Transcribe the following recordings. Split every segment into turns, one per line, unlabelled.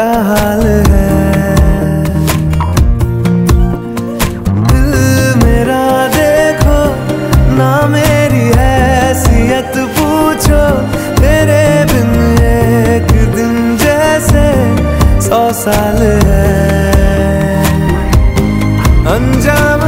का हाल है। दिल मेरा देखो, ना मेरी हैसियत पूछो। तेरे बिन एक दिन जैसे सौ साल है। अंजाम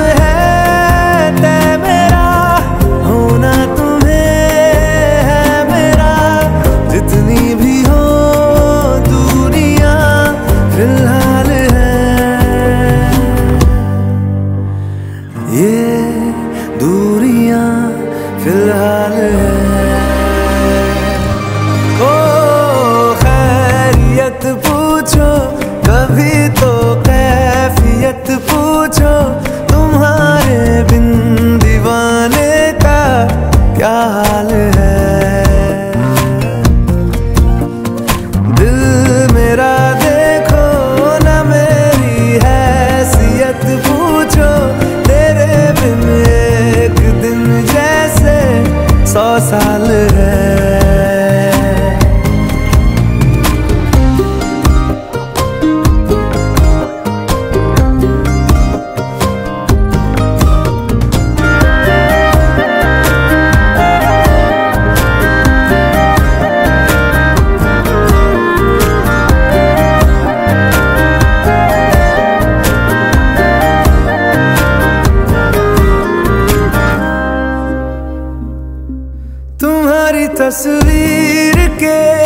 तस्वीर के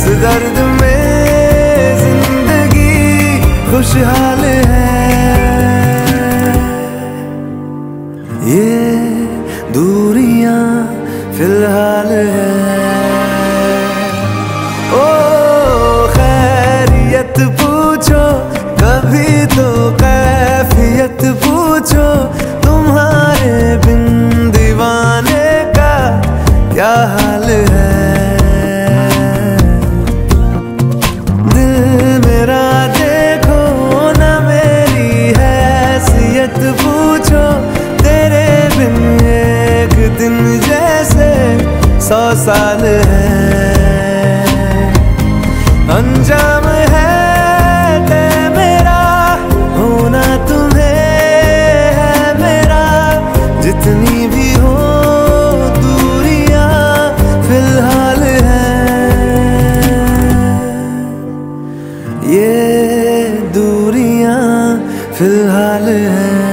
इस दर्द में ज़िंदगी खुशहाल है दिन जैसे सौ साल है। अंजाम है मेरा, होना तुम्हें है मेरा। जितनी भी हो दूरियाँ फ़िलहाल है। ये दूरियाँ फ़िलहाल है।